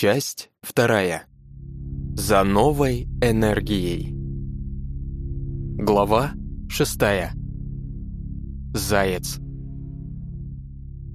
Часть вторая. За новой энергией. Глава шестая. Заяц.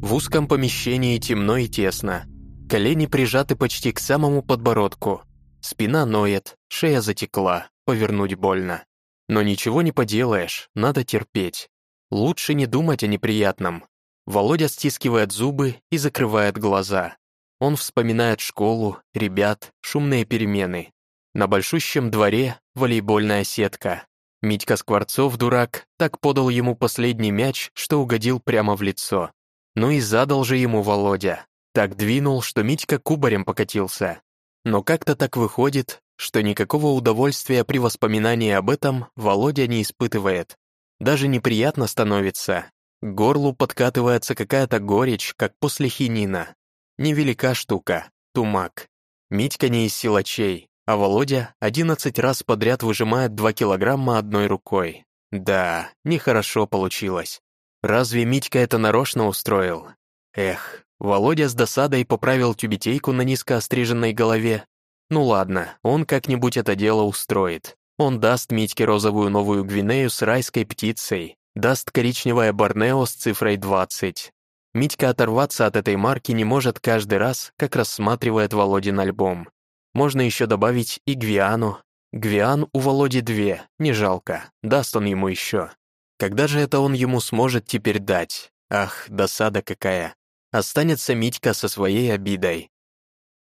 В узком помещении темно и тесно. Колени прижаты почти к самому подбородку. Спина ноет, шея затекла, повернуть больно. Но ничего не поделаешь, надо терпеть. Лучше не думать о неприятном. Володя стискивает зубы и закрывает глаза. Он вспоминает школу, ребят, шумные перемены. На большущем дворе волейбольная сетка. Митька Скворцов, дурак, так подал ему последний мяч, что угодил прямо в лицо. Ну и задал же ему Володя. Так двинул, что Митька кубарем покатился. Но как-то так выходит, что никакого удовольствия при воспоминании об этом Володя не испытывает. Даже неприятно становится. К горлу подкатывается какая-то горечь, как после хинина. Невелика штука, тумак. Митька не из силачей, а Володя одиннадцать раз подряд выжимает два килограмма одной рукой. Да, нехорошо получилось. Разве Митька это нарочно устроил? Эх, Володя с досадой поправил тюбетейку на низко остриженной голове. Ну ладно, он как-нибудь это дело устроит. Он даст Митьке розовую новую Гвинею с райской птицей, даст коричневое Борнео с цифрой 20, Митька оторваться от этой марки не может каждый раз, как рассматривает Володин альбом. Можно еще добавить и Гвиану. Гвиан у Володи две, не жалко, даст он ему еще. Когда же это он ему сможет теперь дать? Ах, досада какая. Останется Митька со своей обидой.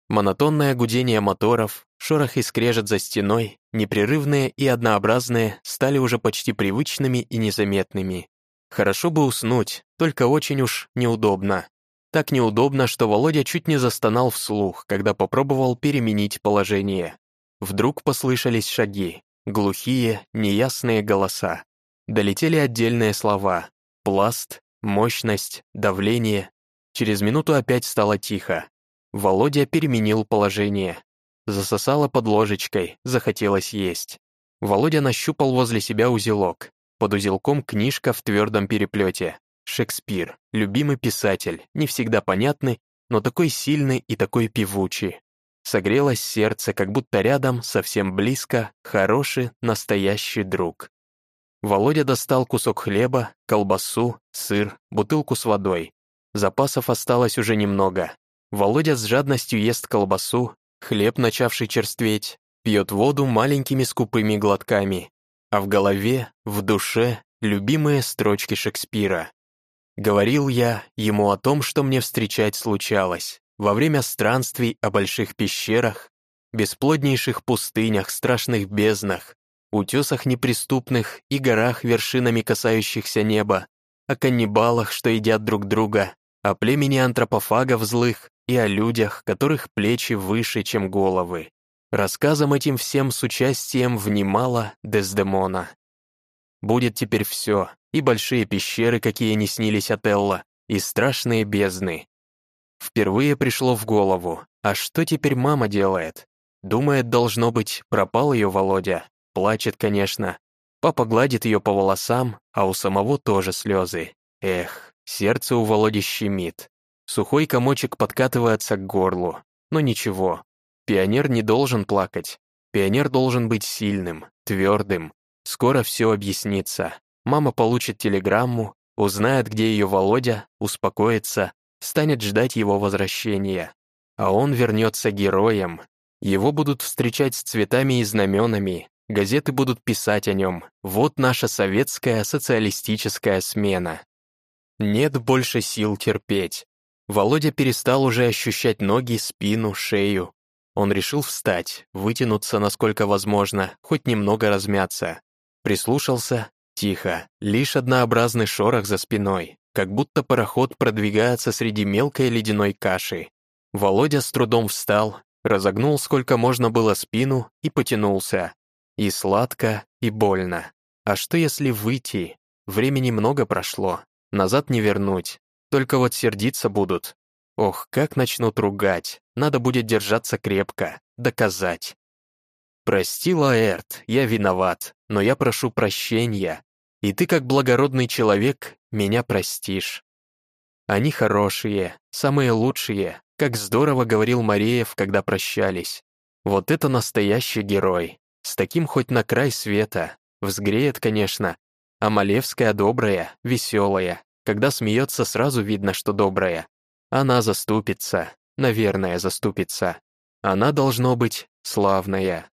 Монотонное гудение моторов, шорох и скрежет за стеной, непрерывные и однообразные, стали уже почти привычными и незаметными. Хорошо бы уснуть, только очень уж неудобно. Так неудобно, что Володя чуть не застонал вслух, когда попробовал переменить положение. Вдруг послышались шаги, глухие, неясные голоса. Долетели отдельные слова. Пласт, мощность, давление. Через минуту опять стало тихо. Володя переменил положение. Засосало под ложечкой, захотелось есть. Володя нащупал возле себя узелок. Под узелком книжка в твердом переплете. Шекспир, любимый писатель, не всегда понятный, но такой сильный и такой певучий. Согрелось сердце, как будто рядом, совсем близко, хороший, настоящий друг. Володя достал кусок хлеба, колбасу, сыр, бутылку с водой. Запасов осталось уже немного. Володя с жадностью ест колбасу, хлеб, начавший черстветь, пьет воду маленькими скупыми глотками, а в голове, в душе любимые строчки Шекспира. Говорил я ему о том, что мне встречать случалось во время странствий о больших пещерах, бесплоднейших пустынях, страшных безднах, утесах неприступных и горах, вершинами касающихся неба, о каннибалах, что едят друг друга, о племени антропофагов злых и о людях, которых плечи выше, чем головы. Рассказом этим всем с участием внимала Дездемона. Будет теперь все, и большие пещеры, какие не снились Отелло, и страшные бездны. Впервые пришло в голову, а что теперь мама делает? Думает, должно быть, пропал ее Володя. Плачет, конечно. Папа гладит ее по волосам, а у самого тоже слезы. Эх, сердце у Володи щемит. Сухой комочек подкатывается к горлу. Но ничего, Пионер не должен плакать. Пионер должен быть сильным, твердым. Скоро все объяснится. Мама получит телеграмму, узнает, где ее Володя, успокоится, станет ждать его возвращения. А он вернется героем. Его будут встречать с цветами и знаменами, газеты будут писать о нем. Вот наша советская социалистическая смена. Нет больше сил терпеть. Володя перестал уже ощущать ноги, спину, шею. Он решил встать, вытянуться насколько возможно, хоть немного размяться. Прислушался, тихо, лишь однообразный шорох за спиной, как будто пароход продвигается среди мелкой ледяной каши. Володя с трудом встал, разогнул сколько можно было спину и потянулся. И сладко, и больно. А что если выйти? Времени много прошло, назад не вернуть. Только вот сердиться будут, Ох, как начнут ругать. Надо будет держаться крепко, доказать. Прости, Лаэрт, я виноват, но я прошу прощения, и ты, как благородный человек, меня простишь. Они хорошие, самые лучшие, Как здорово говорил Мареев, когда прощались. Вот это настоящий герой. С таким хоть на край света. Взгреет, конечно. А Малевская добрая, веселая. Когда смеется, сразу видно, что добрая. Она заступится. Наверное, заступится. Она, должно быть, славная.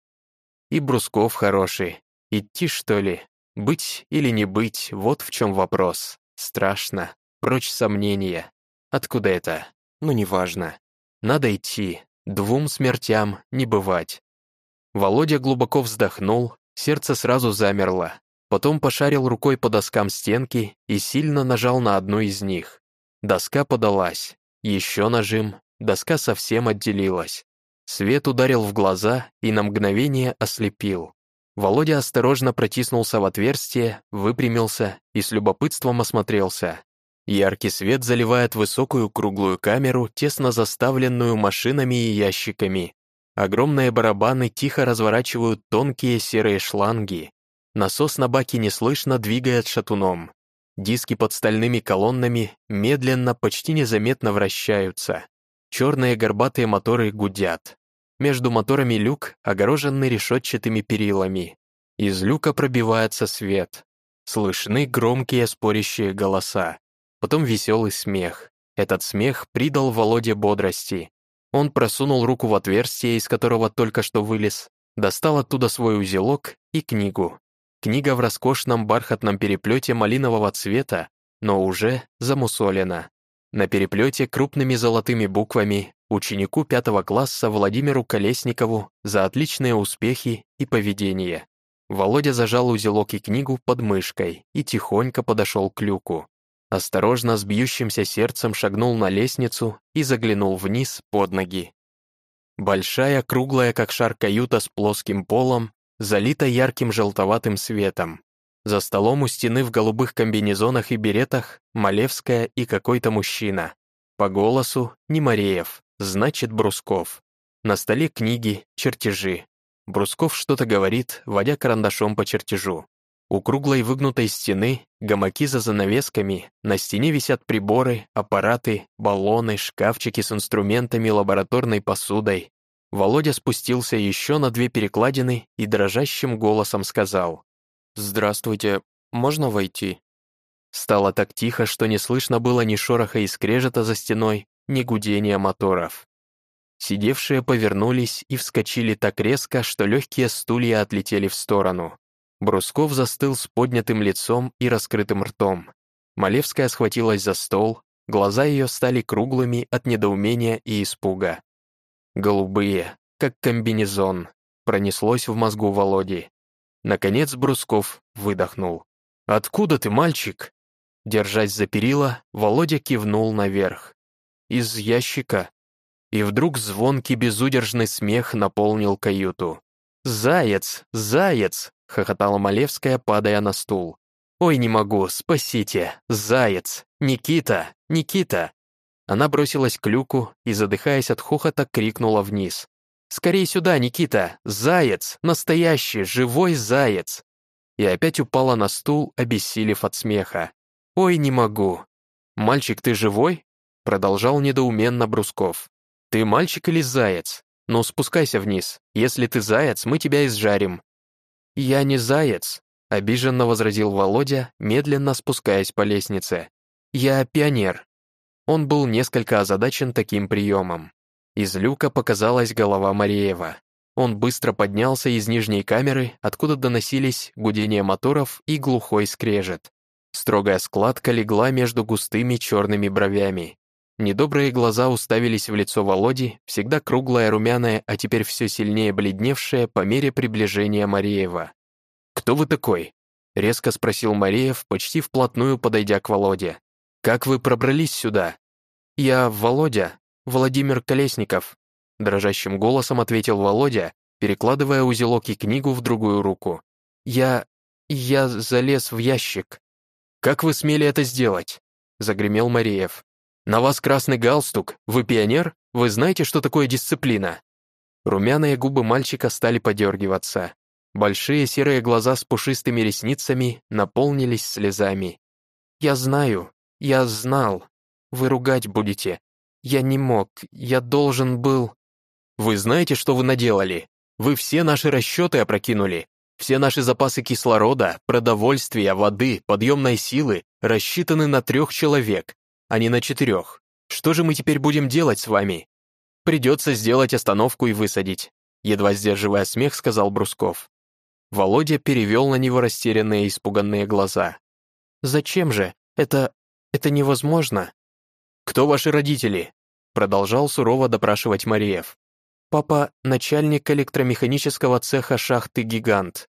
И Брусков хороший. Идти, что ли? Быть или не быть, вот в чем вопрос. Страшно. Прочь сомнения. Откуда это? Ну, неважно. Надо идти. Двум смертям не бывать. Володя глубоко вздохнул, сердце сразу замерло. Потом пошарил рукой по доскам стенки и сильно нажал на одну из них. Доска подалась. Еще нажим, доска совсем отделилась. Свет ударил в глаза и на мгновение ослепил. Володя осторожно протиснулся в отверстие, выпрямился и с любопытством осмотрелся. Яркий свет заливает высокую круглую камеру, тесно заставленную машинами и ящиками. Огромные барабаны тихо разворачивают тонкие серые шланги. Насос на баке неслышно двигает шатуном. Диски под стальными колоннами медленно, почти незаметно вращаются. Черные горбатые моторы гудят. Между моторами люк, огороженный решетчатыми перилами. Из люка пробивается свет. Слышны громкие спорящие голоса. Потом веселый смех. Этот смех придал Володе бодрости. Он просунул руку в отверстие, из которого только что вылез, достал оттуда свой узелок и книгу. Книга в роскошном бархатном переплете малинового цвета, но уже замусолена. На переплете крупными золотыми буквами ученику пятого класса Владимиру Колесникову за отличные успехи и поведение. Володя зажал узелок и книгу под мышкой и тихонько подошел к люку. Осторожно, с бьющимся сердцем шагнул на лестницу и заглянул вниз под ноги. Большая, круглая, как шар каюта с плоским полом, залита ярким желтоватым светом. За столом у стены в голубых комбинезонах и беретах Малевская и какой-то мужчина. По голосу не Мареев, значит Брусков. На столе книги, чертежи. Брусков что-то говорит, водя карандашом по чертежу. У круглой выгнутой стены, гамаки за занавесками, на стене висят приборы, аппараты, баллоны, шкафчики с инструментами, лабораторной посудой. Володя спустился еще на две перекладины и дрожащим голосом сказал «Здравствуйте, можно войти?» Стало так тихо, что не слышно было ни шороха и скрежета за стеной, ни гудения моторов. Сидевшие повернулись и вскочили так резко, что легкие стулья отлетели в сторону. Брусков застыл с поднятым лицом и раскрытым ртом. Малевская схватилась за стол, глаза ее стали круглыми от недоумения и испуга. Голубые, как комбинезон, пронеслось в мозгу Володи. Наконец Брусков выдохнул. «Откуда ты, мальчик?» Держась за перила, Володя кивнул наверх. «Из ящика». И вдруг звонкий безудержный смех наполнил каюту. «Заяц! Заяц!» — хохотала Малевская, падая на стул. «Ой, не могу, спасите! Заяц! Никита! Никита!» Она бросилась к люку и, задыхаясь от хохота, крикнула вниз. «Скорей сюда, Никита! Заяц! Настоящий, живой заяц!» И опять упала на стул, обессилев от смеха. «Ой, не могу!» «Мальчик, ты живой?» Продолжал недоуменно Брусков. «Ты мальчик или заяц? «Ну, спускайся вниз. Если ты заяц, мы тебя изжарим». «Я не заяц», — обиженно возразил Володя, медленно спускаясь по лестнице. «Я пионер». Он был несколько озадачен таким приемом. Из люка показалась голова Мареева. Он быстро поднялся из нижней камеры, откуда доносились гудение моторов и глухой скрежет. Строгая складка легла между густыми черными бровями. Недобрые глаза уставились в лицо Володи, всегда круглое, румяное, а теперь все сильнее бледневшее по мере приближения Мареева. «Кто вы такой?» — резко спросил Мареев, почти вплотную подойдя к Володе. «Как вы пробрались сюда?» «Я Володя, Владимир Колесников», — дрожащим голосом ответил Володя, перекладывая узелок и книгу в другую руку. «Я... я залез в ящик». «Как вы смели это сделать?» — загремел Мареев. «На вас красный галстук. Вы пионер? Вы знаете, что такое дисциплина?» Румяные губы мальчика стали подергиваться. Большие серые глаза с пушистыми ресницами наполнились слезами. «Я знаю. Я знал. Вы ругать будете. Я не мог, я должен был...» «Вы знаете, что вы наделали? Вы все наши расчеты опрокинули. Все наши запасы кислорода, продовольствия, воды, подъемной силы рассчитаны на трех человек, а не на четырех. Что же мы теперь будем делать с вами? Придется сделать остановку и высадить», едва сдерживая смех, сказал Брусков. Володя перевел на него растерянные испуганные глаза. «Зачем же? Это... это невозможно». «Кто ваши родители?» Продолжал сурово допрашивать Мариев. «Папа — начальник электромеханического цеха шахты «Гигант».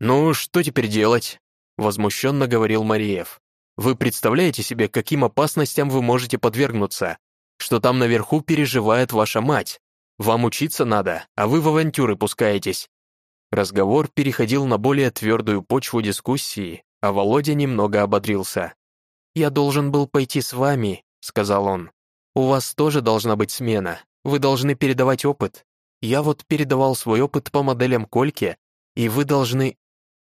«Ну, что теперь делать?» Возмущенно говорил Мариев. «Вы представляете себе, каким опасностям вы можете подвергнуться? Что там наверху переживает ваша мать? Вам учиться надо, а вы в авантюры пускаетесь». Разговор переходил на более твердую почву дискуссии, а Володя немного ободрился. «Я должен был пойти с вами», — сказал он. «У вас тоже должна быть смена. Вы должны передавать опыт. Я вот передавал свой опыт по моделям Кольки, и вы должны...»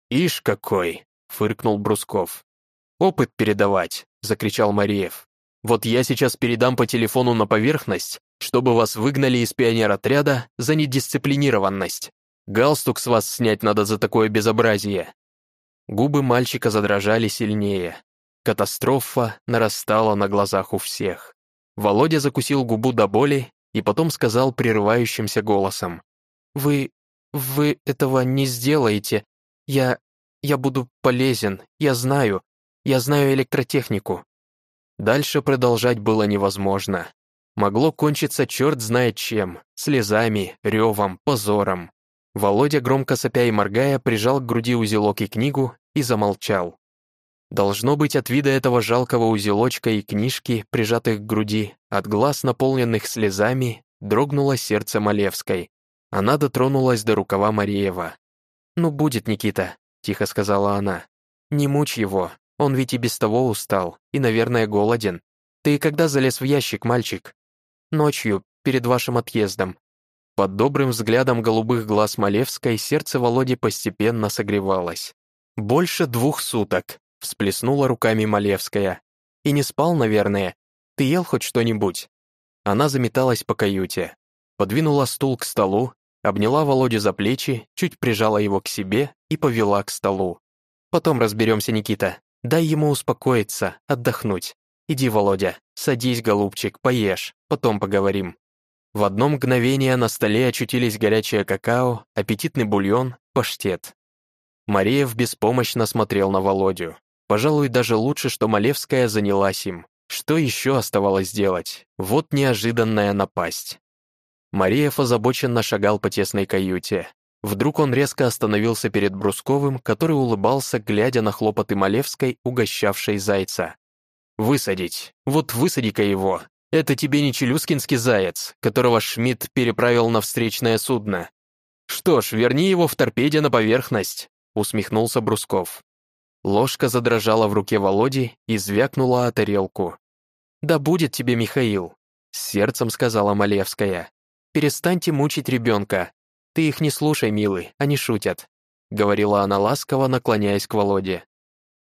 «Ишь какой!» — фыркнул Брусков. «Опыт передавать!» — закричал Мариев. «Вот я сейчас передам по телефону на поверхность, чтобы вас выгнали из пионеротряда за недисциплинированность. Галстук с вас снять надо за такое безобразие». Губы мальчика задрожали сильнее. Катастрофа нарастала на глазах у всех. Володя закусил губу до боли и потом сказал прерывающимся голосом. «Вы... вы этого не сделаете. Я... я буду полезен. Я знаю. Я знаю электротехнику». Дальше продолжать было невозможно. Могло кончиться черт знает чем, слезами, ревом, позором. Володя, громко сопя и моргая, прижал к груди узелок и книгу и замолчал. Должно быть, от вида этого жалкого узелочка и книжки, прижатых к груди, от глаз, наполненных слезами, дрогнуло сердце Малевской. Она дотронулась до рукава Мариева. «Ну, будет, Никита», — тихо сказала она. «Не мучь его, он ведь и без того устал, и, наверное, голоден. Ты когда залез в ящик, мальчик?» «Ночью, перед вашим отъездом». Под добрым взглядом голубых глаз Малевской сердце Володи постепенно согревалось. «Больше двух суток», всплеснула руками Малевская. «И не спал, наверное. Ты ел хоть что-нибудь?» Она заметалась по каюте, подвинула стул к столу, обняла Володю за плечи, чуть прижала его к себе и повела к столу. «Потом разберемся, Никита. Дай ему успокоиться, отдохнуть. Иди, Володя, садись, голубчик, поешь, потом поговорим». В одно мгновение на столе очутились горячее какао, аппетитный бульон, паштет. Мариев беспомощно смотрел на Володю. Пожалуй, даже лучше, что Малевская занялась им. Что еще оставалось делать? Вот неожиданная напасть. Мариев озабоченно шагал по тесной каюте. Вдруг он резко остановился перед Брусковым, который улыбался, глядя на хлопоты Малевской, угощавшей зайца. «Высадить! Вот высади-ка его! Это тебе не челюскинский заяц, которого Шмидт переправил на встречное судно. Что ж, верни его в торпеде на поверхность», усмехнулся Брусков. Ложка задрожала в руке Володи и звякнула о тарелку. «Да будет тебе, Михаил», — с сердцем сказала Малевская. «Перестаньте мучить ребенка. Ты их не слушай, милый, они шутят», — говорила она ласково, наклоняясь к Володе.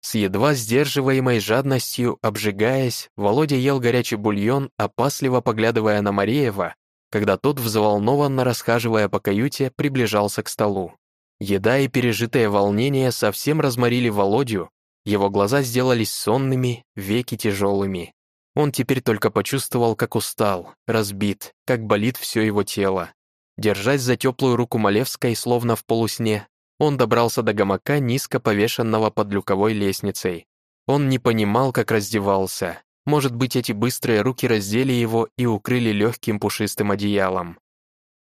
С едва сдерживаемой жадностью, обжигаясь, Володя ел горячий бульон, опасливо поглядывая на Мареева, когда тот, взволнованно расхаживая по каюте, приближался к столу. Еда и пережитое волнение совсем разморили Володю, его глаза сделались сонными, веки тяжелыми. Он теперь только почувствовал, как устал, разбит, как болит все его тело. Держась за теплую руку Малевской, словно в полусне, он добрался до гамака, низко повешенного под люковой лестницей. Он не понимал, как раздевался. Может быть, эти быстрые руки раздели его и укрыли легким пушистым одеялом.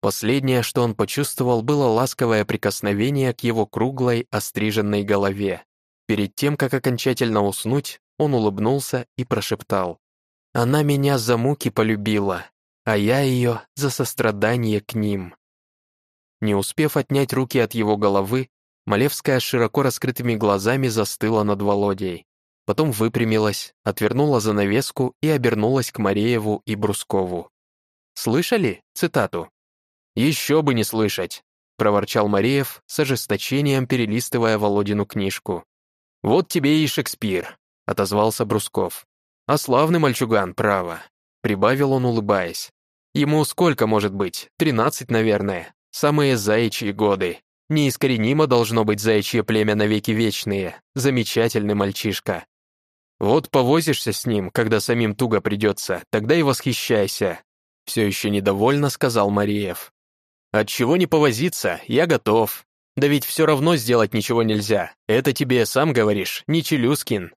Последнее, что он почувствовал, было ласковое прикосновение к его круглой, остриженной голове. Перед тем, как окончательно уснуть, он улыбнулся и прошептал. «Она меня за муки полюбила, а я ее за сострадание к ним». Не успев отнять руки от его головы, Малевская широко раскрытыми глазами застыла над Володей. Потом выпрямилась, отвернула занавеску и обернулась к Марееву и Брускову. «Слышали цитату?» «Еще бы не слышать», — проворчал Мареев, с ожесточением перелистывая Володину книжку. «Вот тебе и Шекспир», — отозвался Брусков. «А славный мальчуган, право. прибавил он, улыбаясь. «Ему сколько может быть? Тринадцать, наверное. Самые заячьи годы. Неискоренимо должно быть заячье племя навеки вечные. Замечательный мальчишка. Вот повозишься с ним, когда самим туго придется, тогда и восхищайся. Все еще недовольно сказал Мариев. Отчего не повозиться, я готов. Да ведь все равно сделать ничего нельзя. Это тебе сам говоришь, не Челюскин.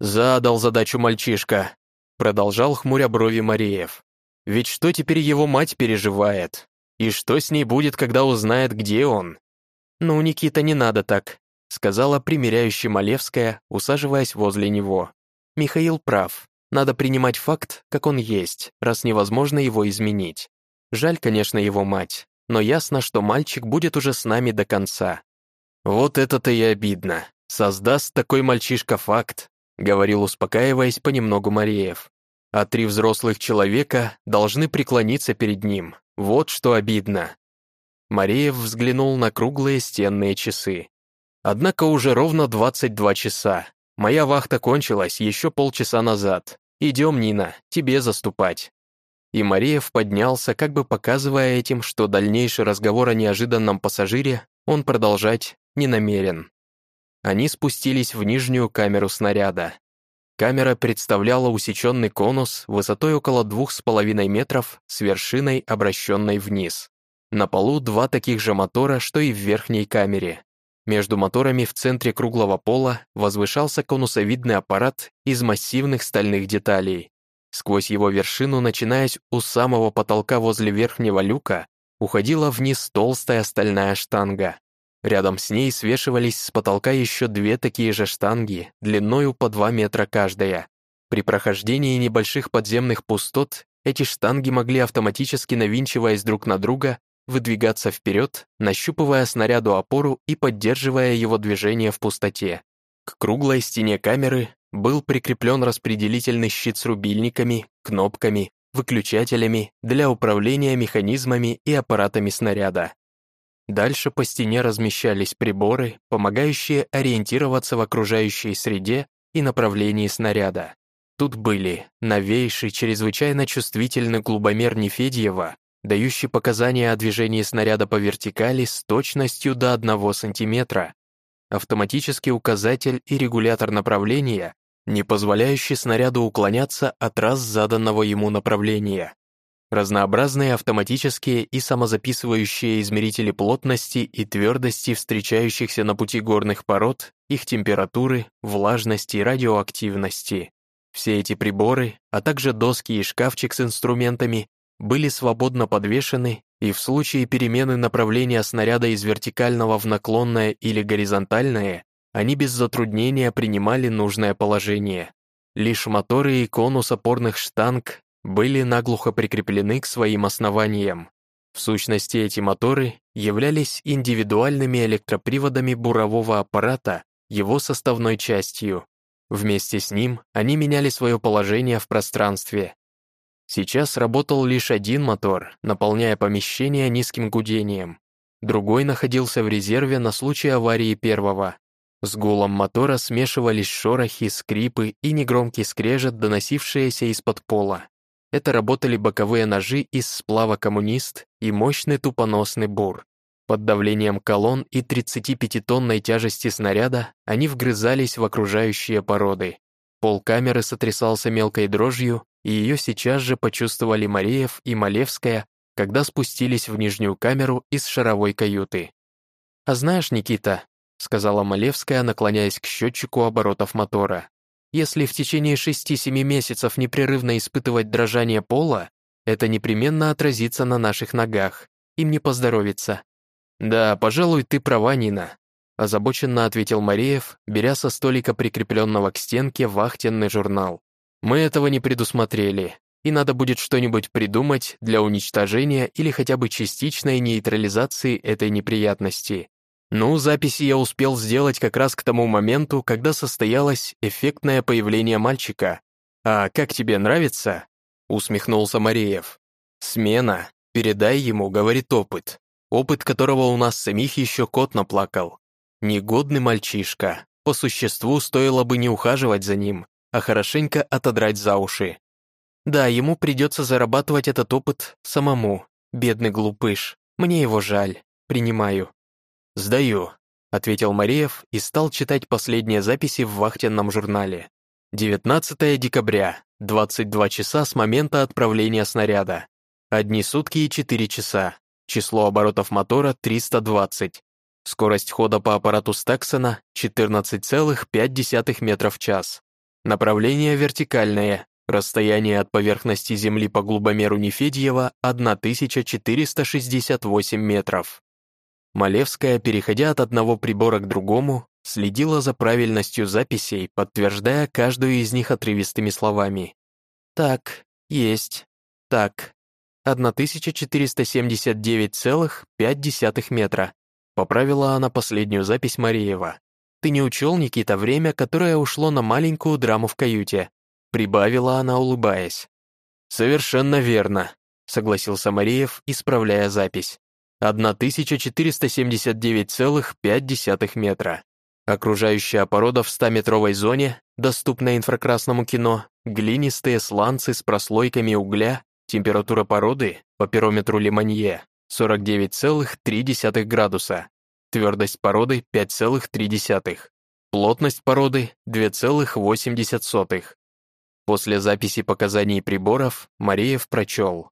Задал задачу мальчишка. Продолжал хмуря брови Мариев. Ведь что теперь его мать переживает? И что с ней будет, когда узнает, где он? Ну, Никита, не надо так, сказала примиряющая Малевская, усаживаясь возле него. Михаил прав. Надо принимать факт, как он есть, раз невозможно его изменить. Жаль, конечно, его мать, но ясно, что мальчик будет уже с нами до конца. Вот это-то и обидно. Создаст такой мальчишка факт, говорил, успокаиваясь понемногу Мареев. А три взрослых человека должны преклониться перед ним. Вот что обидно. Мареев взглянул на круглые стенные часы. Однако уже ровно 22 часа. Моя вахта кончилась еще полчаса назад. Идем, Нина, тебе заступать». И Мариев поднялся, как бы показывая этим, что дальнейший разговор о неожиданном пассажире он продолжать не намерен. Они спустились в нижнюю камеру снаряда. Камера представляла усеченный конус высотой около двух с половиной метров с вершиной, обращенной вниз. На полу два таких же мотора, что и в верхней камере. Между моторами в центре круглого пола возвышался конусовидный аппарат из массивных стальных деталей. Сквозь его вершину, начинаясь у самого потолка возле верхнего люка, уходила вниз толстая стальная штанга. Рядом с ней свешивались с потолка еще две такие же штанги, длиною по 2 метра каждая. При прохождении небольших подземных пустот эти штанги могли автоматически навинчиваясь друг на друга, выдвигаться вперед, нащупывая снаряду опору и поддерживая его движение в пустоте. К круглой стене камеры был прикреплен распределительный щит с рубильниками, кнопками, выключателями для управления механизмами и аппаратами снаряда. Дальше по стене размещались приборы, помогающие ориентироваться в окружающей среде и направлении снаряда. Тут были новейший, чрезвычайно чувствительный глубомер Нефедьева, дающий показания о движении снаряда по вертикали с точностью до 1 см, автоматический указатель и регулятор направления, не позволяющий снаряду уклоняться от раз заданного ему направления, разнообразные автоматические и самозаписывающие измерители плотности и твердости встречающихся на пути горных пород, их температуры, влажности и радиоактивности. Все эти приборы, а также доски и шкафчик с инструментами были свободно подвешены, и в случае перемены направления снаряда из вертикального в наклонное или горизонтальное, они без затруднения принимали нужное положение. Лишь моторы и конус опорных штанг были наглухо прикреплены к своим основаниям. В сущности, эти моторы являлись индивидуальными электроприводами бурового аппарата, его составной частью. Вместе с ним они меняли свое положение в пространстве, Сейчас работал лишь один мотор, наполняя помещение низким гудением. Другой находился в резерве на случай аварии первого. С гулом мотора смешивались шорохи, скрипы и негромкий скрежет, доносившиеся из-под пола. Это работали боковые ножи из сплава «Коммунист» и мощный тупоносный бур. Под давлением колонн и 35-тонной тяжести снаряда они вгрызались в окружающие породы. Пол камеры сотрясался мелкой дрожью, и ее сейчас же почувствовали Мареев и Малевская, когда спустились в нижнюю камеру из шаровой каюты. «А знаешь, Никита», — сказала Малевская, наклоняясь к счетчику оборотов мотора, «если в течение шести-семи месяцев непрерывно испытывать дрожание пола, это непременно отразится на наших ногах, им не поздоровится». «Да, пожалуй, ты права, Нина», — озабоченно ответил Мареев, беря со столика прикрепленного к стенке вахтенный журнал. Мы этого не предусмотрели, и надо будет что-нибудь придумать для уничтожения или хотя бы частичной нейтрализации этой неприятности. Ну, записи я успел сделать как раз к тому моменту, когда состоялось эффектное появление мальчика. А как тебе нравится? Усмехнулся Мареев. Смена. Передай ему, говорит опыт. Опыт которого у нас самих еще кот наплакал. Негодный мальчишка. По существу стоило бы не ухаживать за ним, а хорошенько отодрать за уши. Да, ему придется зарабатывать этот опыт самому. Бедный глупыш. Мне его жаль. Принимаю. «Сдаю», — ответил Мареев и стал читать последние записи в вахтенном журнале. 19 декабря, 22 часа с момента отправления снаряда. Одни сутки и 4 часа. Число оборотов мотора 320. Скорость хода по аппарату Стаксона 14,5 метров в час. Направление вертикальное. Расстояние от поверхности Земли по глубомеру Нефедьева 1468 метров. Малевская, переходя от одного прибора к другому, следила за правильностью записей, подтверждая каждую из них отрывистыми словами. «Так, есть, так, 1479,5 метра. Поправила она последнюю запись Мариева. «Ты не учел, Никита, время, которое ушло на маленькую драму в каюте?» Прибавила она, улыбаясь. «Совершенно верно», — согласился Мариев, исправляя запись. 1479,5 метра. Окружающая порода в 100-метровой зоне, доступная инфракрасному кино, глинистые сланцы с прослойками угля, температура породы по пирометру Леманье 49,3 градуса. Твердость породы 5,3. Плотность породы 2,8. После записи показаний приборов Мареев прочел.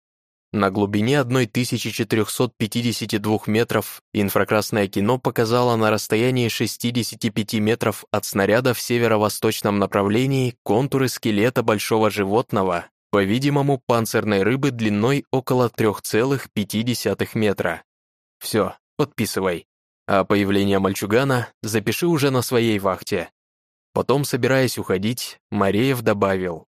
На глубине 1452 метров инфракрасное кино показало на расстоянии 65 метров от снаряда в северо-восточном направлении контуры скелета большого животного по-видимому, панцирной рыбы длиной около 3,5 метра. Все, подписывай. А появление мальчугана запиши уже на своей вахте. Потом, собираясь уходить, Мареев добавил.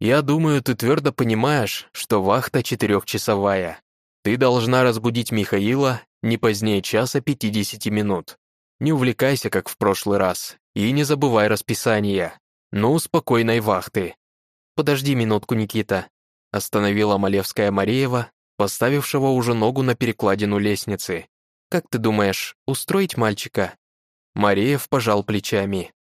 «Я думаю, ты твердо понимаешь, что вахта четырехчасовая. Ты должна разбудить Михаила не позднее часа 50 минут. Не увлекайся, как в прошлый раз, и не забывай расписание. Ну, спокойной вахты. «Подожди минутку, Никита», — остановила Малевская Мареева, поставившего уже ногу на перекладину лестницы. «Как ты думаешь, устроить мальчика?» Мареев пожал плечами.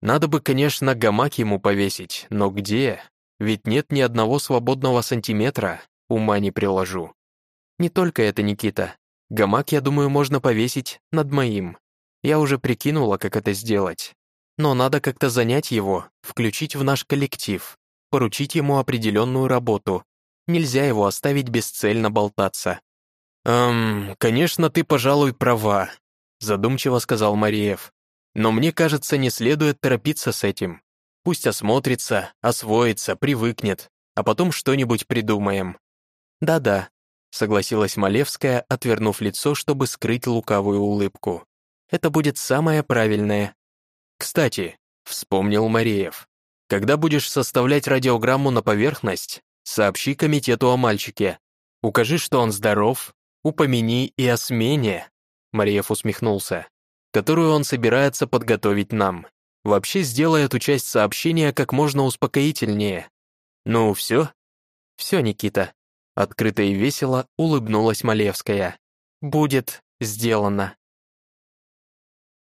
«Надо бы, конечно, гамак ему повесить, но где? Ведь нет ни одного свободного сантиметра, ума не приложу». «Не только это, Никита. Гамак, я думаю, можно повесить над моим. Я уже прикинула, как это сделать. Но надо как-то занять его, включить в наш коллектив поручить ему определенную работу. Нельзя его оставить бесцельно болтаться. «Эм, конечно, ты, пожалуй, права», — задумчиво сказал Мариев. «Но мне кажется, не следует торопиться с этим. Пусть осмотрится, освоится, привыкнет, а потом что-нибудь придумаем». «Да-да», — согласилась Малевская, отвернув лицо, чтобы скрыть лукавую улыбку. «Это будет самое правильное». «Кстати», — вспомнил Мариев, когда будешь составлять радиограмму на поверхность, сообщи комитету о мальчике. Укажи, что он здоров, упомяни и о смене, Мариев усмехнулся, которую он собирается подготовить нам. Вообще сделай эту часть сообщения как можно успокоительнее. Ну, все? Все, Никита. Открыто и весело улыбнулась Малевская. Будет сделано.